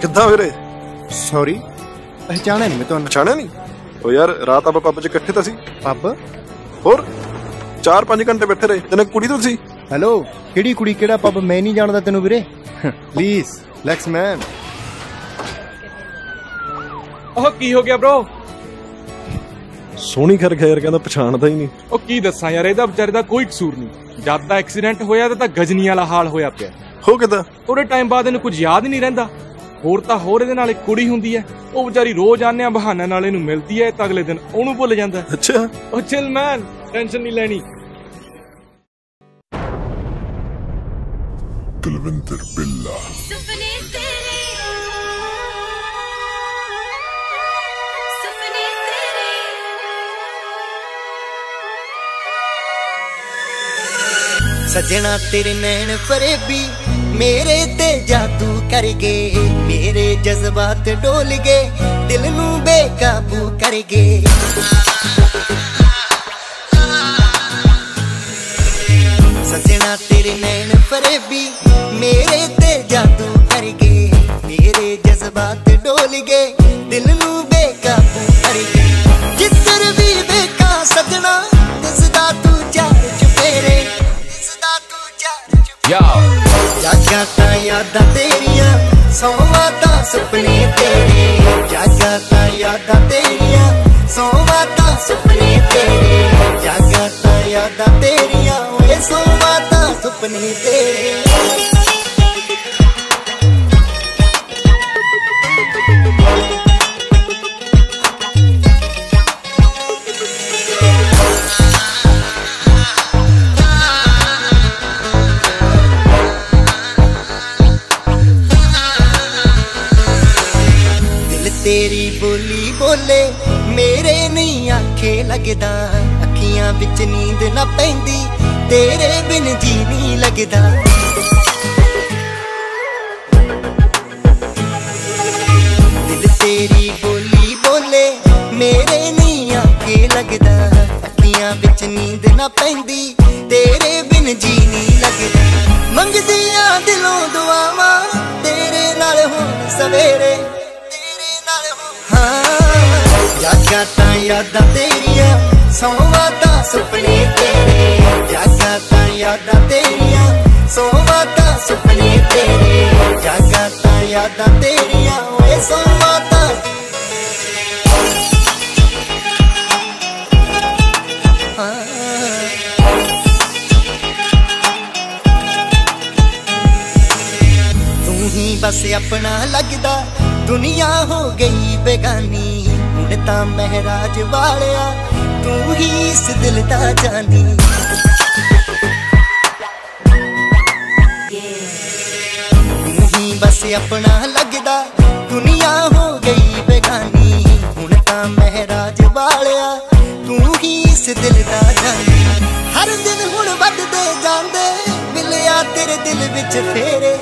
ਕਿੱਦਾਂ ਵੀਰੇ? ਸੌਰੀ ਪਹਿਚਾਣਿਆ ਨਹੀਂ ਮੈਂ ਤੁਹਾਨੂੰ। ਪਛਾਣਿਆ ਨਹੀਂ? ਓ ਯਾਰ ਰਾਤ ਆਪਾਂ ਪੱਬ 'ਚ ਇਕੱਠੇ ਤਾਂ ਸੀ। ਪੱਬ ਹੋਰ 4-5 ਘੰਟੇ ਬੈਠੇ ਰਹੇ। ਤੈਨੂੰ ਕੁੜੀ ਤੋਂ ਸੀ। ਹੈਲੋ ਕਿਹੜੀ ਕੁੜੀ ਕਿਹੜਾ ਪੱਬ ਮੈਂ ਨਹੀਂ ਜਾਣਦਾ ਤੈਨੂੰ ਵੀਰੇ। ਪਲੀਜ਼ ਲੈਕਸ ਮੈਨ ਉਹ ਕੀ ਹੋ ਗਿਆ ਬ్రో ਸੋਹਣੀ ਕਰ ਗਿਆ ਯਾਰ ਕਹਿੰਦਾ ਪਛਾਣਦਾ ਹੀ ਨਹੀਂ। ਉਹ ਕੀ ਦੱਸਾਂ ਯਾਰ ਇਹਦਾ ਵਿਚਾਰੇ ਦਾ ਕੋਈ ਕਸੂਰ ਨਹੀਂ। ਜਦ ਦਾ ਐਕਸੀਡੈਂਟ ਹੋਇਆ ਤਾਂ ਤਾਂ ਗਜਨੀ ਵਾਲਾ ਹਾਲ ਹੋਇਆ ਪਿਆ। ਹੋ ਕਿੱਦਾਂ ਥੋੜੇ ਟਾਈਮ ਬਾਅਦ ਇਹਨੂੰ ਕੁਝ ਯਾਦ ਨਹੀਂ ਰਹਿੰਦਾ। ਹੋਰ ਤਾਂ ਹੋਰ ਇਹਦੇ ਨਾਲ ਇੱਕ ਕੁੜੀ ਹੁੰਦੀ ਹੈ। ਉਹ ਵਿਚਾਰੀ ਰੋਜ਼ ਆਨਿਆ ਬਹਾਨਾ ਨਾਲ ਇਹਨੂੰ ਮਿਲਦੀ ਹੈ ਤਾਂ ਅਗਲੇ ਦਿਨ ਉਹਨੂੰ ਭੁੱਲ ਜਾਂਦਾ। ਅੱਛਾ। ਉਹ ਚਿਲ ਮੈਨ ਟੈਨਸ਼ਨ ਨਹੀਂ ਲੈਣੀ। ਕੁਲਵਿੰਦਰ ਬਿੱਲਾ। ਸੁਪਨੇ ਤੇਰੇ ਸੁਪਨੇ ਤੇਰੇ ਸਜਣਾ ਤੇਰੇ ਨੈਣ ਫਰੇਬੀ। ਮੇਰੇ ਤੇ ਜਾਦੂ ਕਰ ਗਏ ਮੇਰੇ ਜਜ਼ਬਾਤ ਡੋਲ ਗਏ ਦਿਲ ਨੂੰ ਬੇਕਾਬੂ ਕਰ ਗਏ ਸਜਣਾ ਤੇਰੇ ਨੈਣ ਫਰੇਬੀ, ਮੇਰੇ ਤੇ ਜਾਦੂ ਕਰ ਗਏ ਮੇਰੇ ਜਜ਼ਬਾਤ ਡੋਲ ਗਏ ਦਿਲ ਯਾਦਾਂ ਤੇਰੀਆਂ ਸੌਵਾਂ ਤਾਂ ਸੁਪਨੇ ਤੇਰੇ। ਜਾਗਾ ਤਾਂ ਯਾਦਾਂ ਤੇਰੀਆਂ ਸੌਵਾਂ ਤਾਂ ਸੁਪਨੇ ਤੇਰੇ। ਜਾਗਾ ਤਾਂ ਯਾਦਾਂ ਤੇਰੀਆਂ, ਓਏ ਸੌਵਾਂ ਤਾਂ ਸੁਪਨੇ ਤੇਰੇ। ਤੇਰੀ ਬੋਲੀ ਬੋਲੇ, ਮੇਰੇ ਨਹੀਂ ਆਖੇ ਲੱਗਦਾ। ਅੱਖੀਆਂ ਵਿੱਚ ਨੀਂਦ ਨਾ ਪੈਂਦੀ, ਤੇਰੇ ਬਿਨ ਜੀ ਨਹੀਂ ਲੱਗਦਾ। ਦਿਲ ਤੇਰੀ ਬੋਲੀ ਬੋਲੇ, ਮੇਰੇ ਨਹੀਂ ਆਖੇ ਲੱਗਦਾ। ਅੱਖੀਆਂ ਵਿੱਚ ਨੀਂਦ ਨਾ ਪੈਂਦੀ, ਤੇਰੇ ਬਿਨ ਜੀ ਹਾਂ। ਜਾਗਾ ਤਾਂ ਯਾਦਾਂ ਤੇਰੀਆਂ ਸੌਵਾਂ ਤਾਂ ਸੁਪਨੇ ਤੇਰੇ। ਜਾਗਾ ਤਾਂ ਯਾਦਾਂ ਤੇਰੀਆਂ ਸੌਵਾਂ ਤਾਂ ਸੁਪਨੇ ਬਸ ਆਪਣਾ ਲੱਗਦਾ। ਦੁਨੀਆ ਹੋ ਗਈ ਬੇਗਾਨੀ, ਹੁਣ ਤਾਂ ਮਹਿਰਾਜ ਵਾਲਿਆ, ਤੂੰ ਹੀ ਇਸ ਦਿਲ ਦਾ ਜਾਨੀ। ਤੂੰ ਹੀ ਬਸ ਆਪਣਾ ਲੱਗਦਾ। ਦੁਨੀਆ ਹੋ ਗਈ ਬੇਗਾਨੀ, ਹੁਣ ਤਾਂ ਮਹਿਰਾਜ ਵਾਲਿਆ, ਤੂੰ ਹੀ ਇਸ ਦਿਲ ਦਾ ਜਾਨੀ। ਹਰ ਦਿਨ ਹੁਣ ਵੱਧਦੇ ਜਾਂਦੇ, ਮਿਲਿਆ ਤੇਰੇ ਦਿਲ ਵਿੱਚ ਫੇਰੇ।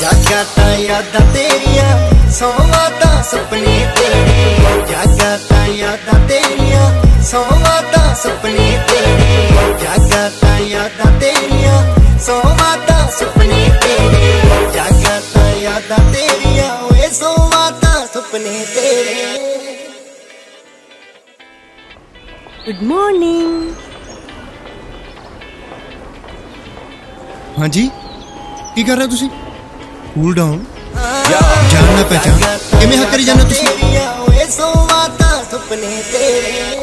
ਜਾਗਾ ਤਾਂ ਯਾਦਾਂ ਤੇਰੀਆਂ ਸੌਵਾਂ ਤਾਂ ਸੁਪਨੇ ਤੇਰੇ ਜਾਗਾ ਤਾਂ ਯਾਦਾਂ ਤੇਰੀਆਂ ਸੌਵਾਂ ਤਾਂ ਸੁਪਨੇ ਤੇਰੇ ਜਾਗਾ ਤਾਂ ਯਾਦਾਂ ਤੇਰੀਆਂ ਸੌਵਾਂ ਤਾਂ ਸੁਪਨੇ ਤੇਰੇ ਜਾਗਾ ਤਾਂ ਯਾਦਾਂ ਤੇਰੀਆਂ ਓਏ ਸੌਵਾਂ ਤਾਂ ਸੁਪਨੇ ਤੇਰੇ ਗੁੱਡ ਮਾਰਨਿੰਗ ਹਾਂਜੀ ਕੀ ਕਰ ਰਹੇ ਹੋ ਤੁਸੀਂ? ਕੂਲ ਡਾਊਨ ਜਾਣਨਾ ਪਹਿਚਾਨ ਕਿਵੇਂ ਹੱਕ ਕਰੀ ਜਾਂਦੇ ਹੋ ਤੁਸੀਂ? ਓਏ ਸੋਵਾਂ ਤਾਂ ਸੁਪਨੇ ਤੇਰੇ।